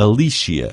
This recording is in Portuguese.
Alicia